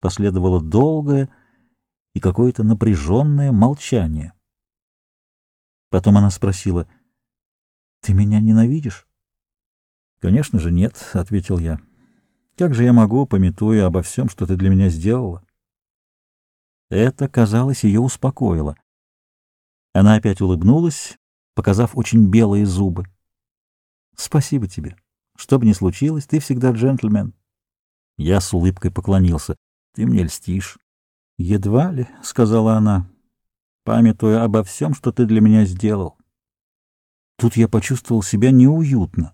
Последовало долгое и какое-то напряженное молчание. Потом она спросила, «Ты меня ненавидишь?» «Конечно же нет», — ответил я. «Как же я могу, пометуя обо всем, что ты для меня сделала?» Это, казалось, ее успокоило. Она опять улыбнулась, показав очень белые зубы. «Спасибо тебе. Что бы ни случилось, ты всегда джентльмен». Я с улыбкой поклонился. «Ты мне льстишь». «Едва ли», — сказала она, памятуя обо всем, что ты для меня сделал. Тут я почувствовал себя неуютно.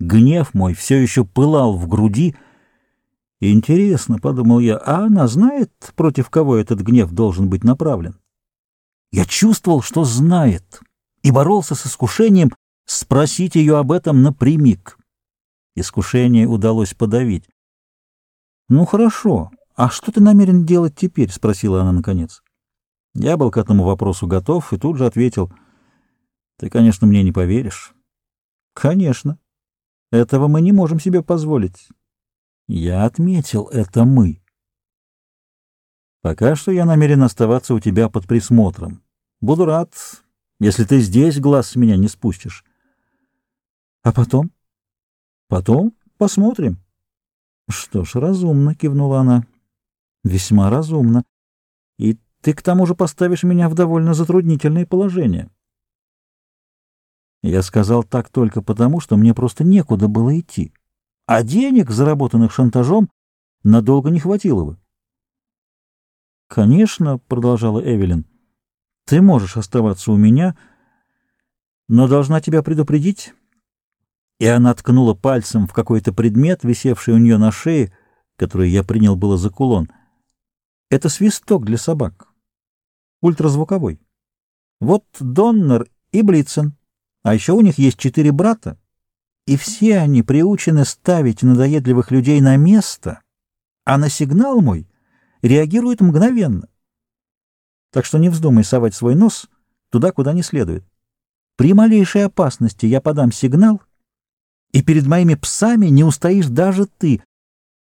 Гнев мой все еще пылал в груди. Интересно, — подумал я, — а она знает, против кого этот гнев должен быть направлен? Я чувствовал, что знает, и боролся с искушением спросить ее об этом напрямик. Искушение удалось подавить. «Ну хорошо, а что ты намерен делать теперь?» — спросила она наконец. Я был к этому вопросу готов и тут же ответил. «Ты, конечно, мне не поверишь». «Конечно. Этого мы не можем себе позволить». Я отметил это «мы». «Пока что я намерен оставаться у тебя под присмотром. Буду рад, если ты здесь глаз с меня не спустишь». «А потом?» «Потом посмотрим». «Что ж, разумно», — кивнула она. «Весьма разумно. И ты к тому же поставишь меня в довольно затруднительное положение». Я сказал так только потому, что мне просто некуда было идти. А денег, заработанных шантажом, надолго не хватило бы. «Конечно», — продолжала Эвелин, — «ты можешь оставаться у меня, но должна тебя предупредить». И она ткнула пальцем в какой-то предмет, висевший у нее на шее, который я принял было за кулон. Это свисток для собак. Ультразвуковой. Вот Доннер и Блицен. А еще у них есть четыре брата, и все они приучены ставить надоедливых людей на место, а на сигнал мой реагируют мгновенно. Так что не вздумай совать свой нос туда, куда не следует. При малейшей опасности я подам сигнал — и перед моими псами не устоишь даже ты.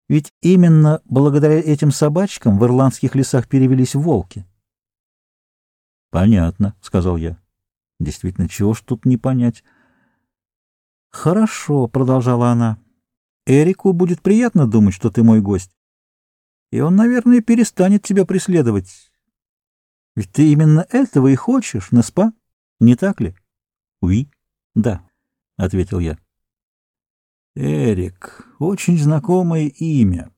Ведь именно благодаря этим собачкам в ирландских лесах перевелись волки. — Понятно, — сказал я. — Действительно, чего ж тут не понять? — Хорошо, — продолжала она. — Эрику будет приятно думать, что ты мой гость. И он, наверное, перестанет тебя преследовать. Ведь ты именно этого и хочешь, Неспа, не так ли? — Уи, да, — ответил я. Эрик. Очень знакомое имя.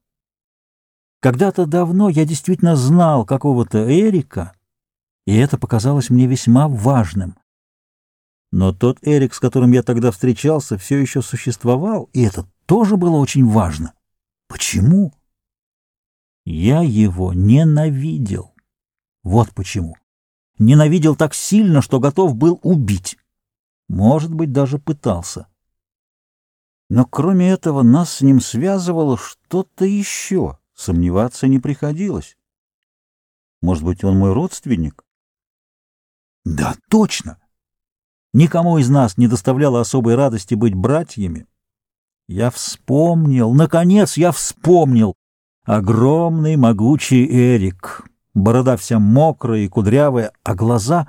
Когда-то давно я действительно знал какого-то Эрика, и это показалось мне весьма важным. Но тот Эрик, с которым я тогда встречался, все еще существовал, и это тоже было очень важно. Почему? Я его ненавидел. Вот почему. Ненавидел так сильно, что готов был убить. Может быть, даже пытался. Но кроме этого нас с ним связывало что-то еще, сомневаться не приходилось. Может быть, он мой родственник? Да, точно! Никому из нас не доставляло особой радости быть братьями. Я вспомнил, наконец я вспомнил. Огромный, могучий Эрик. Борода вся мокрая и кудрявая, а глаза...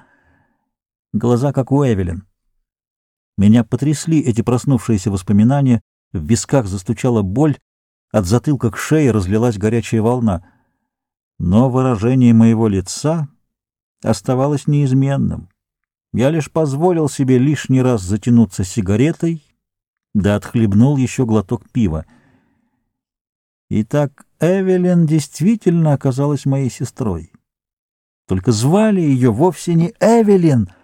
Глаза, как у Эвелин. Меня потрясли эти проснувшиеся воспоминания, в висках застучала боль, от затылка к шее разлилась горячая волна. Но выражение моего лица оставалось неизменным. Я лишь позволил себе лишний раз затянуться сигаретой, да отхлебнул еще глоток пива. Итак, Эвелин действительно оказалась моей сестрой. Только звали ее вовсе не Эвелин —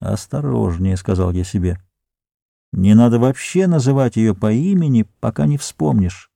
«Осторожнее», — сказал я себе. «Не надо вообще называть ее по имени, пока не вспомнишь».